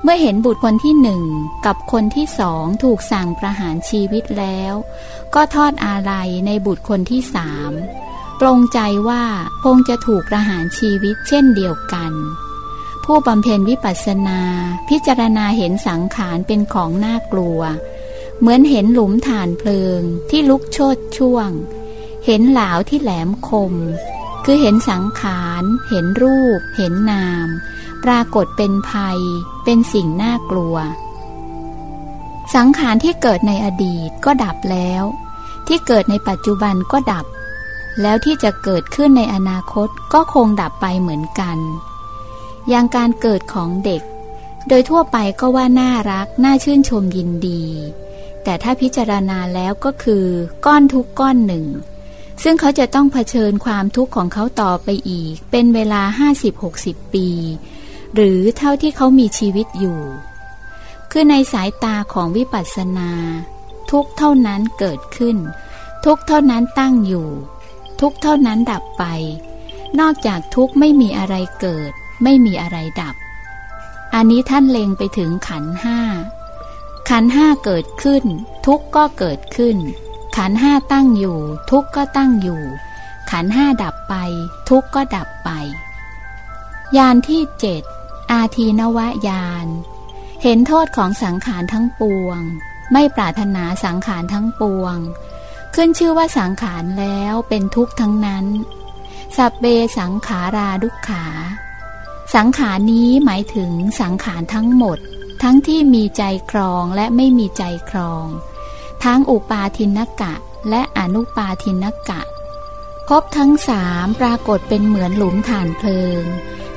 เมื่อเห็นบุตรคนที่หนึ่งกับคนที่สองถูกสั่งประหารชีวิตแล้ว ก็ทอดอาลัยในบุตรคนที่สามปรงใจว่าคงจะถูกประหารชีวิตเช่นเดียวกัน ผู้บำเพ็ญวิปัสสนา พิจารณาเห็นสังขารเป็นของน่ากลัว เหมือนเห็นหลุมฐานเพลิงที่ลุกโชดช่วง เห็นเหลาที่แหลมคม คือเห็นสังขาร เห็นรูป เห็นนาม ปรากฏเป็นภัย เป็นสิ่งน่ากลัว สังขารที่เกิดในอดีตก็ดับแล้ว ที่เกิดในปัจจุบันก็ดับ แล้วที่จะเกิดขึ้นในอนาคตก็คงดับไปเหมือนกัน อย่างการเกิดของเด็ก โดยทั่วไปก็ว่าน่ารัก น่าชื่นชมยินดี แต่ถ้าพิจารณาแล้วก็คือ ก้อนทุกก้อนหนึ่ง ซึ่งเขาจะต้องเผชิญความทุกข์ของเขาต่อไปอีก เป็นเวลา 50-60 ปี หรือเท่าที่เขามีชีวิตอยู่ คือในสายตาของวิปัสสนา ทุกเท่านั้นเกิดขึ้น ทุกเท่านั้นตั้งอยู่ ทุกเท่านั้นดับไป นอกจากทุกไม่มีอะไรเกิด ไม่มีอะไรดับ อันนี้ท่านเล็งไปถึงขันห้าขันห้าเกิดขึ้น ทุกก็เกิดขึ้น ขันห้าตั้งอยู่ ทุกก็ตั้งอยู่ ขันห้าดับไป ทุกก็ดับไป ยานที่เจ็ดอาทีนวายาน เห็นโทษของสังขารทั้งปวง ไม่ปรารถนาสังขารทั้งปวง ขึ้นชื่อว่าสังขารแล้วเป็นทุกข์ทั้งนั้นสับเบสังขาราดุขขา สังขารนี้หมายถึงสังขารทั้งหมด ทั้งที่มีใจครองและไม่มีใจครอง ทั้งอุปาทินกะ และอนุปาทินกะพบทั้งสามปรากฏเป็นเหมือนหลุมฐานเพลิง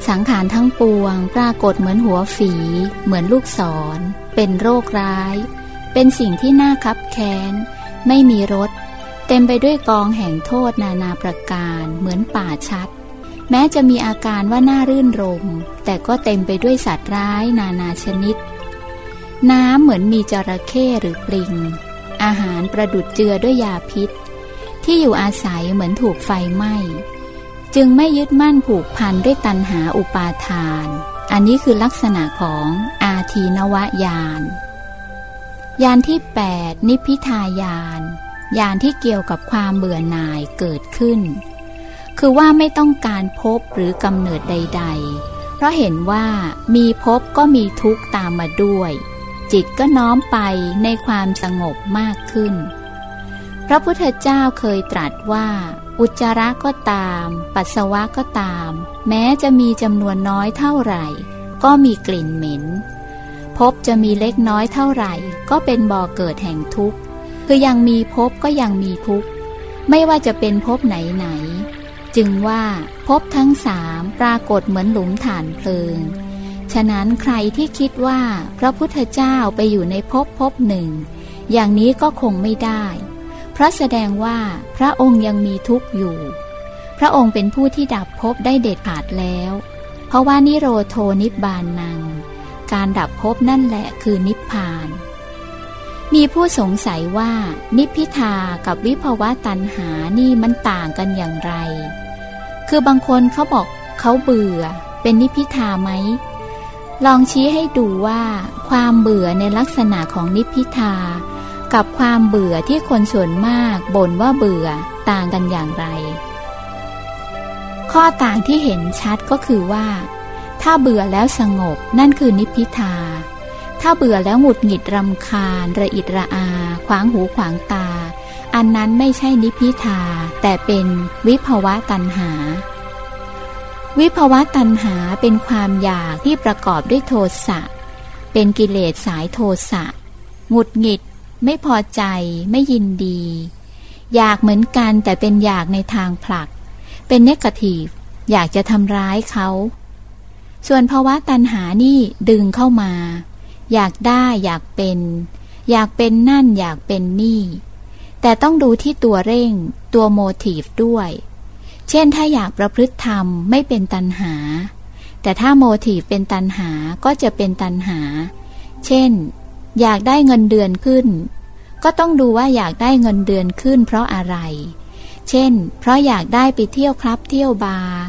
สังขารทั้งปวง ปรากฏเหมือนหัวฝี เหมือนลูกศร เป็นโรคร้าย เป็นสิ่งที่น่าคับแค้น ไม่มีรสเต็มไปด้วยกองแห่งโทษนานาประการ เหมือนป่าชัด แม้จะมีอาการว่าน่ารื่นรม แต่ก็เต็มไปด้วยสัตว์ร้ายนานาชนิด น้ำเหมือนมีจระเข้หรือปลิง อาหารประดุดเจือด้วยยาพิษ ที่อยู่อาศัยเหมือนถูกไฟไหม้จึงไม่ยึดมั่นผูกพันด้วยตันหาอุปาทาน อันนี้คือลักษณะของอาทีนวยาน ยานที่ 8 นิพพิทายาน ยานที่เกี่ยวกับความเบื่อหน่ายเกิดขึ้น คือว่าไม่ต้องการพบหรือกำเนิดใด ๆ เพราะเห็นว่ามีพบก็มีทุกข์ตามมาด้วย จิตก็น้อมไปในความสงบมากขึ้น พระพุทธเจ้าเคยตรัสว่า อุจจาระก็ตาม ปัสสาวะก็ตาม แม้จะมีจำนวนน้อยเท่าไหร่ ก็มีกลิ่นเหม็น พบจะมีเล็กน้อยเท่าไหร่ ก็เป็นบ่อเกิดแห่งทุกข์ คือยังมีพบก็ยังมีทุกข์ ไม่ว่าจะเป็นพบไหนไหน จึงว่าพบทั้งสามปรากฏเหมือนหลุมฐานเพลิง ฉะนั้นใครที่คิดว่าพระพุทธเจ้าไปอยู่ในภพภพหนึ่ง อย่างนี้ก็คงไม่ได้ เพราะแสดงว่าพระองค์ยังมีทุกข์อยู่ พระองค์เป็นผู้ที่ดับภพได้เด็ดขาดแล้ว เพราะว่านิโรโทนิบานนัง การดับภพนั่นแหละคือนิพพาน มีผู้สงสัยว่านิพพิทากับวิภวะตันหานี่มันต่างกันอย่างไร คือบางคนเขาบอกเขาเบื่อเป็นนิพพิทาไหม ลองชี้ให้ดูว่า ความเบื่อในลักษณะของนิพพิทา กับความเบื่อที่คนส่วนมากบ่นว่าเบื่อต่างกันอย่างไร ข้อต่างที่เห็นชัดก็คือว่า ถ้าเบื่อแล้วสงบนั่นคือนิพพิทา ถ้าเบื่อแล้วหงุดหงิดรำคาญ ระอิดระอา ขวางหูขวางตา อันนั้นไม่ใช่นิพพิทา แต่เป็นวิภวะตัณหา วิภวะตัณหาเป็นความอยากที่ประกอบด้วยโทสะ เป็นกิเลสสายโทสะหงุดหงิด ไม่พอใจ ไม่ยินดี อยากเหมือนกันแต่เป็นอยากในทางผลัก เป็นเนกาทีฟอยากจะทำร้ายเขา ส่วนภาวะตัณหานี่ดึงเข้ามา อยากได้อยากเป็น อยากเป็นนั่นอยากเป็นนี่ แต่ต้องดูที่ตัวเร่ง ตัวโมทีฟด้วย เช่นถ้าอยากประพฤติธรรมไม่เป็นตัณหา แต่ถ้าโมทีฟเป็นตัณหาก็จะเป็นตัณหา เช่น อยากได้เงินเดือนขึ้น ก็ต้องดูว่าอยากได้เงินเดือนขึ้นเพราะอะไร เช่น เพราะอยากได้ไปเที่ยวครับเที่ยวบาร์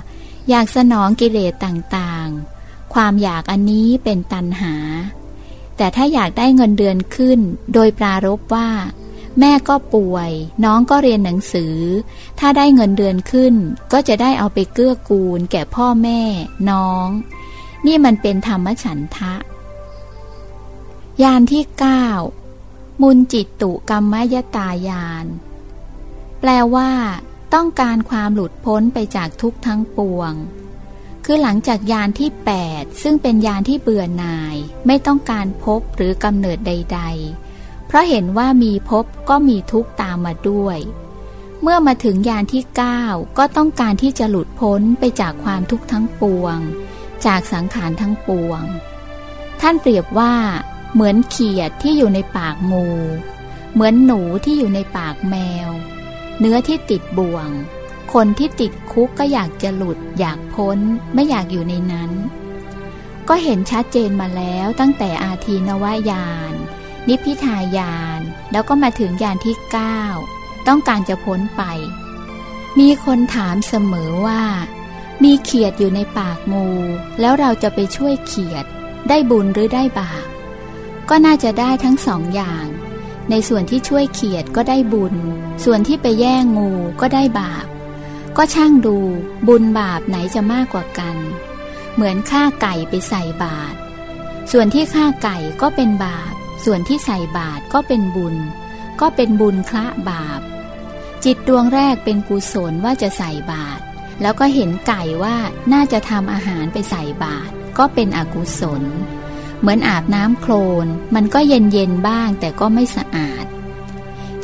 อยากสนองกิเลสต่างๆ ความอยากอันนี้เป็นตัณหา แต่ถ้าอยากได้เงินเดือนขึ้น โดยปรารบว่า แม่ก็ป่วย น้องก็เรียนหนังสือ ถ้าได้เงินเดือนขึ้น ก็จะได้เอาไปเกื้อกูล แก่พ่อแม่ น้อง นี่มันเป็นธรรมฉันทะ ยานที่ 9 มุนจิตตุกรรมยตายาน แปลว่า ต้องการความหลุดพ้นไปจากทุกทั้งปวง คือหลังจากยานที่ 8 ซึ่งเป็นยานที่เบื่อหน่าย ไม่ต้องการพบหรือกำเนิดใด ๆ เพราะเห็นว่ามีพบก็มีทุกตามมาด้วย เมื่อมาถึงยานที่ 9 ก็ต้องการที่จะหลุดพ้นไปจากความทุกข์ทั้งปวง จากสังขารทั้งปวง ท่านเปรียบว่า เหมือนเขียดที่อยู่ในปากงู เหมือนหนูที่อยู่ในปากแมว เนื้อที่ติดบ่วง คนที่ติดคุกก็อยากจะหลุด อยากพ้นไม่อยากอยู่ในนั้น ก็เห็นชัดเจนมาแล้วตั้งแต่อาทีนวายาน นิพพิทายาน แล้วก็มาถึงยานที่ 9 ต้องการจะพ้นไป มีคนถามเสมอว่า มีเขียดอยู่ในปากงู แล้วเราจะไปช่วยเขียด ได้บุญหรือได้บาปก็น่าจะได้ทั้งสองอย่าง ในส่วนที่ช่วยเขียดก็ได้บุญ ส่วนที่ไปแย่งงูก็ได้บาป ก็ช่างดูบุญบาปไหนจะมากกว่ากัน เหมือนฆ่าไก่ไปใส่บาตรส่วนที่ฆ่าไก่ก็เป็นบาป ส่วนที่ใส่บาตรก็เป็นบุญ ก็เป็นบุญคละบาป จิตดวงแรกเป็นกุศลว่าจะใส่บาตรแล้วก็เห็นไก่ว่าน่าจะทำอาหารไปใส่บาตรก็เป็นอกุศล เหมือนอาบน้ำโคลนมันก็เย็นเย็นบ้างแต่ก็ไม่สะอาด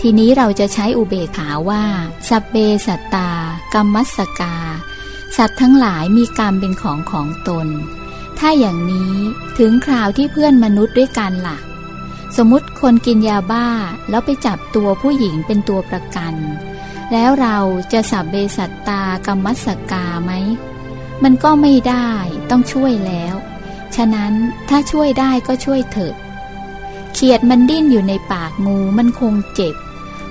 ทีนี้เราจะใช้อุเบกขาว่าสัพเบสัตตา กรรมัสกา สัตว์ทั้งหลายมีกรรมเป็นของของตน ถ้าอย่างนี้ถึงคราวที่เพื่อนมนุษย์ด้วยกันละ่ะ สมมติคนกินยาบ้าแล้วไปจับตัวผู้หญิงเป็นตัวประกัน แล้วเราจะสับเบสัตตากรรมัสกาไหม มันก็ไม่ได้ต้องช่วยแล้ว ฉะนั้นถ้าช่วยได้ก็ช่วยเถอะ เขียดมันดิ้นอยู่ในปากงูมันคงเจ็บ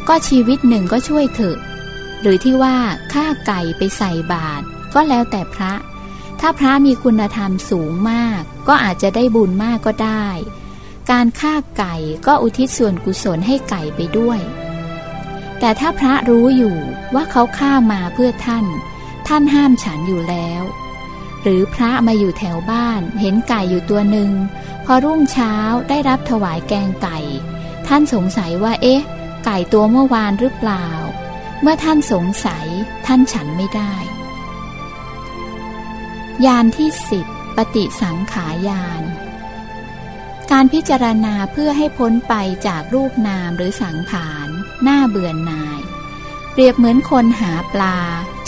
ก็ชีวิตหนึ่งก็ช่วยเถอะ หรือที่ว่าฆ่าไก่ไปใส่บาตรก็แล้วแต่พระ ถ้าพระมีคุณธรรมสูงมาก ก็อาจจะได้บุญมากก็ได้ การฆ่าไก่ก็อุทิศส่วนกุศลให้ไก่ไปด้วย แต่ถ้าพระรู้อยู่ว่าเขาฆ่ามาเพื่อท่าน ท่านห้ามฉันอยู่แล้ว หรือพระมาอยู่แถวบ้านเห็นไก่อยู่ตัวหนึ่ง พอรุ่งเช้าได้รับถวายแกงไก่ ท่านสงสัยว่าเอ๊ะ ไก่ตัวเมื่อวานหรือเปล่า เมื่อท่านสงสัยท่านฉันไม่ได้ยานที่สิบปฏิสังขายาน การพิจารณาเพื่อให้พ้นไปจากรูปนามหรือสังขารหน้าเบื่อหน่าย เปรียบเหมือนคนหาปลา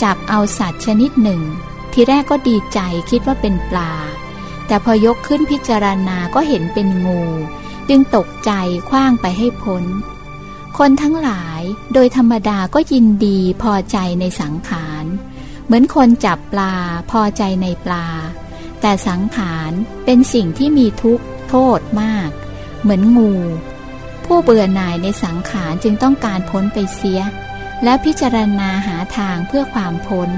จับเอาสัตว์ชนิดหนึ่ง ทีแรกก็ดีใจคิดว่าเป็นปลา แต่พอยกขึ้นพิจารณาก็เห็นเป็นงู จึงตกใจคว้างไปให้พ้น คนทั้งหลายโดยธรรมดาก็ยินดีพอใจในสังขาร เหมือนคนจับปลาพอใจในปลา แต่สังขารเป็นสิ่งที่มีทุกข์ โทษมาก เหมือนงู ผู้เบื่อหน่ายในสังขารจึงต้องการพ้นไปเสีย และพิจารณาหาทางเพื่อความพ้น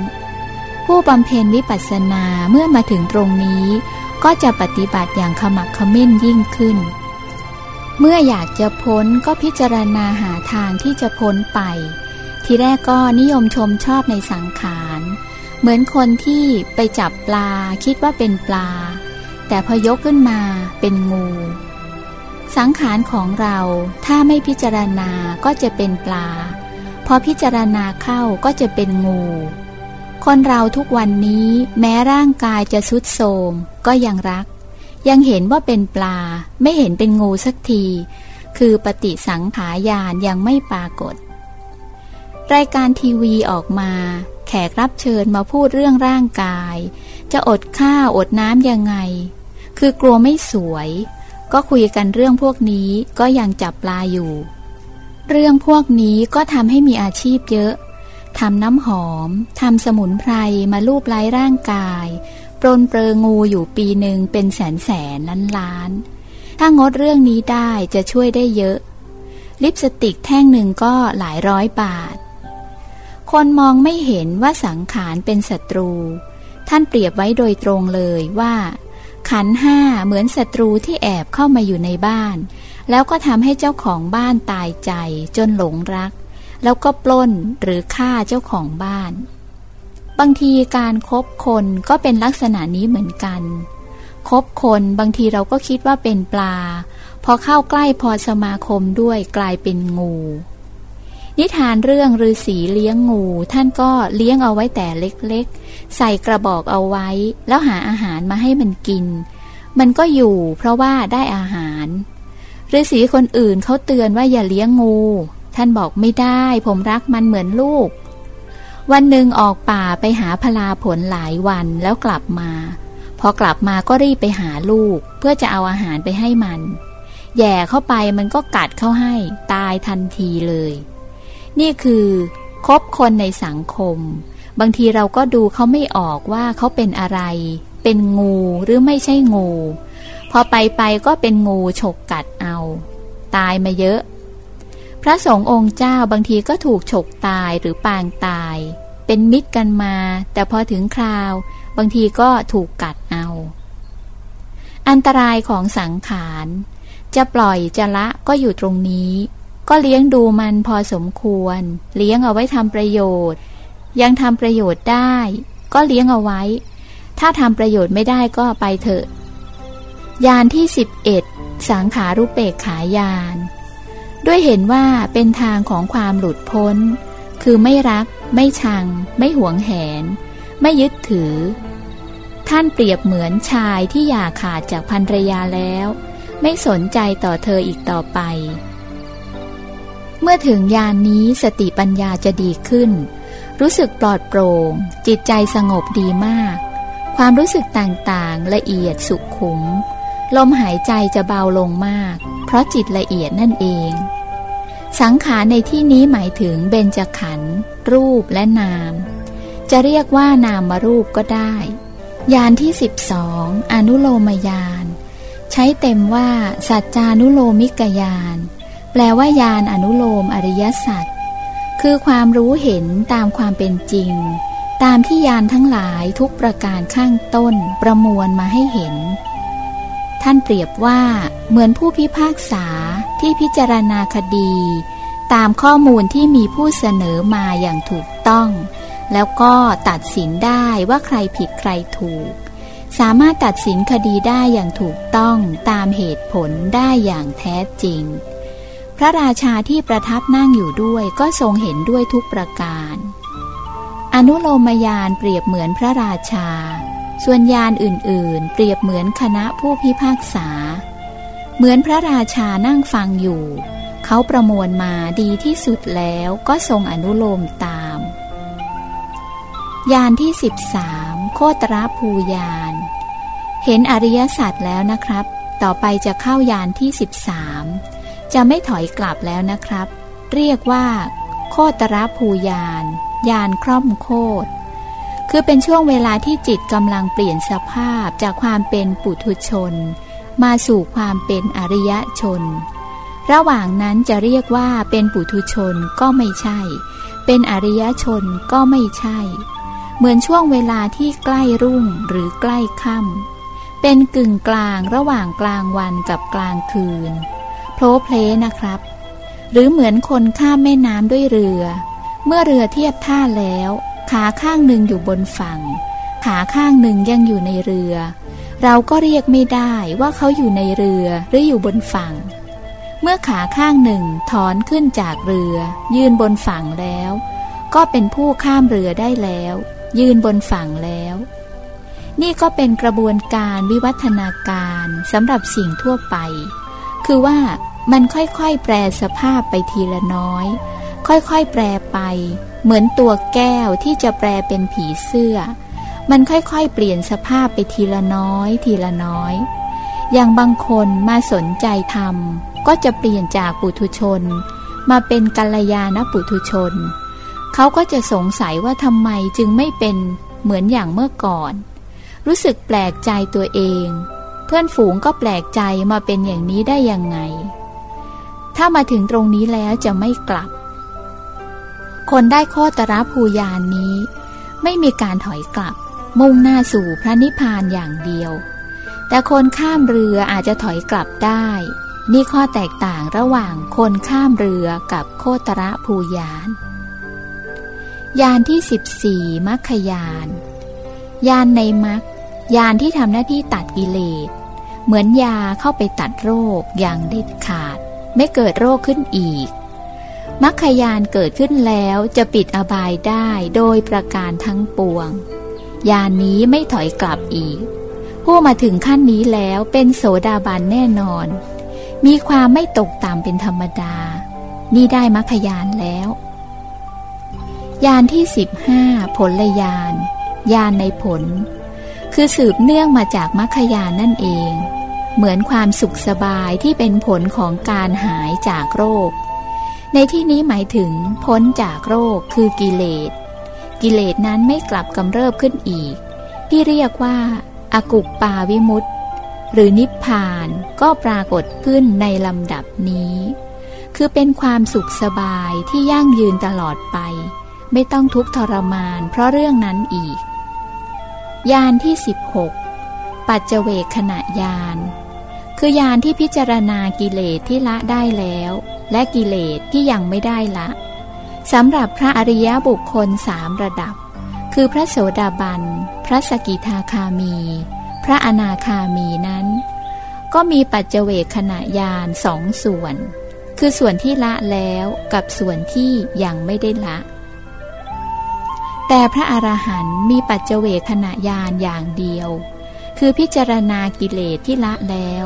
ผู้บำเพ็ญวิปัสสนาเมื่อมาถึงตรงนี้ ก็จะปฏิบัติอย่างขมักขม้นยิ่งขึ้น เมื่ออยากจะพ้นก็พิจารณาหาทางที่จะพ้นไป ทีแรกก็นิยมชมชอบในสังขาร เหมือนคนที่ไปจับปลาคิดว่าเป็นปลา แต่พอยกขึ้นมาเป็นงู สังขารของเราถ้าไม่พิจารณาก็จะเป็นปลา พอพิจารณาเข้าก็จะเป็นงู คนเราทุกวันนี้แม้ร่างกายจะสุดโทมก็ยังรัก ยังเห็นว่าเป็นปลา ไม่เห็นเป็นงูสักที คือปฏิสังขายานยังไม่ปรากฏ รายการทีวีออกมาแขกรับเชิญมาพูดเรื่องร่างกาย จะอดข้าวอดน้ำยังไง คือกลัวไม่สวย ก็คุยกันเรื่องพวกนี้ก็ยังจับปลาอยู่ เรื่องพวกนี้ก็ทำให้มีอาชีพเยอะทำน้ำหอมทำสมุนไพรมาลูบไล้ร่างกาย ปรนเปรองูอยู่ปีหนึ่งเป็นแสนแสนล้านล้าน ถ้างดเรื่องนี้ได้จะช่วยได้เยอะ ลิปสติกแท่งหนึ่งก็หลายร้อยบาท คนมองไม่เห็นว่าสังขารเป็นศัตรู ท่านเปรียบไว้โดยตรงเลยว่า ขันห้าเหมือนศัตรูที่แอบเข้ามาอยู่ในบ้าน แล้วก็ทำให้เจ้าของบ้านตายใจจนหลงรัก แล้วก็ปล้นหรือฆ่าเจ้าของบ้าน บางทีการครบคนก็เป็นลักษณะนี้เหมือนกันคบคนบางทีเราก็คิดว่าเป็นปลา พอเข้าใกล้พอสมาคมด้วยกลายเป็นงู นิทานเรื่องฤาษีเลี้ยงงู ท่านก็เลี้ยงเอาไว้แต่เล็กๆ ใส่กระบอกเอาไว้ แล้วหาอาหารมาให้มันกิน มันก็อยู่เพราะว่าได้อาหารฤาษีคนอื่นเขาเตือนว่าอย่าเลี้ยงงู ท่านบอกไม่ได้ผมรักมันเหมือนลูก วันหนึ่งออกป่าไปหาพลาผลหลายวันแล้วกลับมา พอกลับมาก็รีบไปหาลูก เพื่อจะเอาอาหารไปให้มัน แย่เข้าไปมันก็กัดเข้าให้ ตายทันทีเลย นี่คือคบคนในสังคม บางทีเราก็ดูเขาไม่ออกว่าเขาเป็นอะไร เป็นงูหรือไม่ใช่งู พอไปไปก็เป็นงูฉกกัดเอา ตายมาเยอะ พระสงฆ์องค์เจ้าบางทีก็ถูกฉกตายหรือปางตาย เป็นมิตรกันมา แต่พอถึงคราว บางทีก็ถูกกัดเอา อันตรายของสังขาร จะปล่อยจะละก็อยู่ตรงนี้ ก็เลี้ยงดูมันพอสมควร เลี้ยงเอาไว้ทำประโยชน์ ยังทำประโยชน์ได้ ก็เลี้ยงเอาไว้ ถ้าทำประโยชน์ไม่ได้ก็ไปเถอะ ยานที่ 11 สังขารุเปกขายาน ด้วยเห็นว่าเป็นทางของความหลุดพ้น คือไม่รัก ไม่ชัง ไม่หวงแหน ไม่ยึดถือ ท่านเปรียบเหมือนชายที่อยากขาดจากภรรยาแล้ว ไม่สนใจต่อเธออีกต่อไป เมื่อถึงยานนี้สติปัญญาจะดีขึ้น รู้สึกปลอดโปร่ง จิตใจสงบดีมาก ความรู้สึกต่างๆ ละเอียดสุขุม ลมหายใจจะเบาลงมาก เพราะจิตละเอียดนั่นเอง สังขารในที่นี้หมายถึงเบญจขันธ์รูปและนาม จะเรียกว่านามมารูปก็ได้ ยานที่สิบสองอนุโลมยาน ใช้เต็มว่าสัจจานุโลมิกยาน แปลว่ายานอนุโลมอริยสัจคือความรู้เห็นตามความเป็นจริง ตามที่ยานทั้งหลายทุกประการข้างต้นประมวลมาให้เห็น ท่านเปรียบว่าเหมือนผู้พิพากษาที่พิจารณาคดี ตามข้อมูลที่มีผู้เสนอมาอย่างถูกต้อง แล้วก็ตัดสินได้ว่าใครผิดใครถูก สามารถตัดสินคดีได้อย่างถูกต้องตามเหตุผลได้อย่างแท้จริง พระราชาที่ประทับนั่งอยู่ด้วยก็ทรงเห็นด้วยทุกประการ อนุโลมยานเปรียบเหมือนพระราชา ส่วนยานอื่นๆ เปรียบเหมือนคณะผู้พิพากษา เหมือนพระราชานั่งฟังอยู่ เขาประมวลมาดีที่สุดแล้วก็ทรงอนุโลมตาม ยานที่สิบสามโคตรภูยาน เห็นอริยสัจแล้วนะครับ ต่อไปจะเข้ายานที่สิบสาม จะไม่ถอยกลับแล้วนะครับ เรียกว่า โคตรภูยานยานคร่อมโคตรคือเป็นช่วงเวลาที่จิตกำลังเปลี่ยนสภาพจากความเป็นปุถุชน มาสู่ความเป็นอริยชน ระหว่างนั้นจะเรียกว่าเป็นปุถุชนก็ไม่ใช่ เป็นอริยชนก็ไม่ใช่ เหมือนช่วงเวลาที่ใกล้รุ่งหรือใกล้ค่ำเป็นกึ่งกลางระหว่างกลางวันกับกลางคืน โพลเพลนะครับ หรือเหมือนคนข้ามแม่น้ำด้วยเรือ เมื่อเรือเทียบท่าแล้ว ขาข้างหนึ่งอยู่บนฝั่ง ขาข้างหนึ่งยังอยู่ในเรือ เราก็เรียกไม่ได้ว่าเขาอยู่ในเรือหรืออยู่บนฝั่ง เมื่อขาข้างหนึ่งถอนขึ้นจากเรือ ยืนบนฝั่งแล้ว ก็เป็นผู้ข้ามเรือได้แล้ว ยืนบนฝั่งแล้วนี่ก็เป็นกระบวนการวิวัฒนาการสำหรับสิ่งทั่วไป คือว่า มันค่อยๆแปรสภาพไปทีละน้อย ค่อยๆแปรไป เหมือนตัวแก้วที่จะแปลเป็นผีเสื้อ มันค่อยๆเปลี่ยนสภาพไปทีละน้อย ทีละน้อย อย่างบางคนมาสนใจธรรม ก็จะเปลี่ยนจากปุถุชน มาเป็นกัลยาณปุถุชน เขาก็จะสงสัยว่าทำไมจึงไม่เป็นเหมือนอย่างเมื่อก่อน รู้สึกแปลกใจตัวเอง เพื่อนฝูงก็แปลกใจมาเป็นอย่างนี้ได้ยังไง ถ้ามาถึงตรงนี้แล้วจะไม่กลับ คนได้ข้อตระภูยานนี้ ไม่มีการถอยกลับ มุ่งหน้าสู่พระนิพพานอย่างเดียว แต่คนข้ามเรืออาจจะถอยกลับได้ นี่ข้อแตกต่างระหว่างคนข้ามเรือกับโคตรภูยาน ยานที่สิบสี่มัคคยาน ยานในมัคยานที่ทำหน้าที่ตัดกิเลส เหมือนยาเข้าไปตัดโรคอย่างเด็ดขาด ไม่เกิดโรคขึ้นอีกมัคคยานเกิดขึ้นแล้วจะปิดอบายได้โดยประการทั้งปวง ยานนี้ไม่ถอยกลับอีก ผู้มาถึงขั้นนี้แล้วเป็นโสดาบันแน่นอน มีความไม่ตกต่ำเป็นธรรมดา นี่ได้มรรคยานแล้ว ยานที่สิบห้าผลยาน ยานในผล คือสืบเนื่องมาจากมรรคยานนั่นเอง เหมือนความสุขสบายที่เป็นผลของการหายจากโรค ในที่นี้หมายถึงพ้นจากโรคคือกิเลส กิเลสนั้นไม่กลับกำเริบขึ้นอีก ที่เรียกว่าอากุปปาวิมุตต์หรือนิพพานก็ปรากฏขึ้นในลำดับนี้ คือเป็นความสุขสบายที่ยั่งยืนตลอดไป ไม่ต้องทุกข์ทรมานเพราะเรื่องนั้นอีกยานที่ 16 ปัจเจเวกขณะยาน คือยานที่พิจารณากิเลสที่ละได้แล้ว และกิเลสที่ยังไม่ได้ละสำหรับพระอริยบุคคลสามระดับ คือพระโสดาบัน พระสกิทาคามี พระอนาคามีนั้น ก็มีปัจเจเวคขณะยานสองส่วน คือส่วนที่ละแล้วกับส่วนที่ยังไม่ได้ละ แต่พระอรหันต์มีปัจเจเวขณะยานอย่างเดียว คือพิจารณากิเลสที่ละแล้ว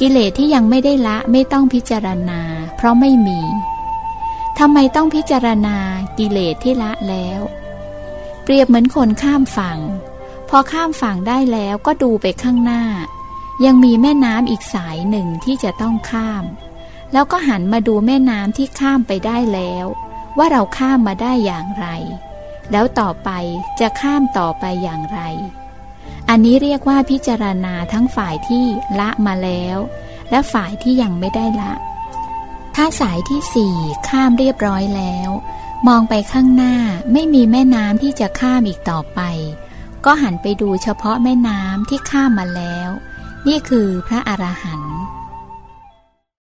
กิเลสที่ยังไม่ได้ละไม่ต้องพิจารณา เพราะไม่มีทำไมต้องพิจารณากิเลสที่ละแล้ว เปรียบเหมือนคนข้ามฝั่ง พอข้ามฝั่งได้แล้วก็ดูไปข้างหน้า ยังมีแม่น้ำอีกสายหนึ่งที่จะต้องข้าม แล้วก็หันมาดูแม่น้ำที่ข้ามไปได้แล้ว ว่าเราข้ามมาได้อย่างไร แล้วต่อไปจะข้ามต่อไปอย่างไร อันนี้เรียกว่าพิจารณาทั้งฝ่ายที่ละมาแล้ว และฝ่ายที่ยังไม่ได้ละ ถ้าสายที่สี่ข้ามเรียบร้อยแล้ว มองไปข้างหน้าไม่มีแม่น้ำที่จะข้ามอีกต่อไป ก็หันไปดูเฉพาะแม่น้ำที่ข้ามมาแล้ว นี่คือพระอรหันต์